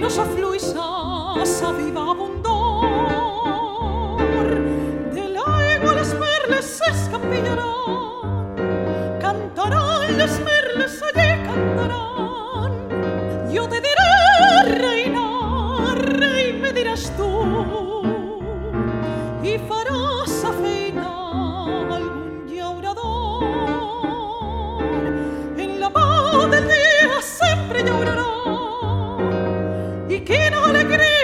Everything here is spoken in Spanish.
no s'afluïssa sa viva abundor. De l'aigua les merles s'escapillaran, cantaran les merles allí cantaran. Jo te diré, reina, rei, me diràs tu, i quina alegria del veure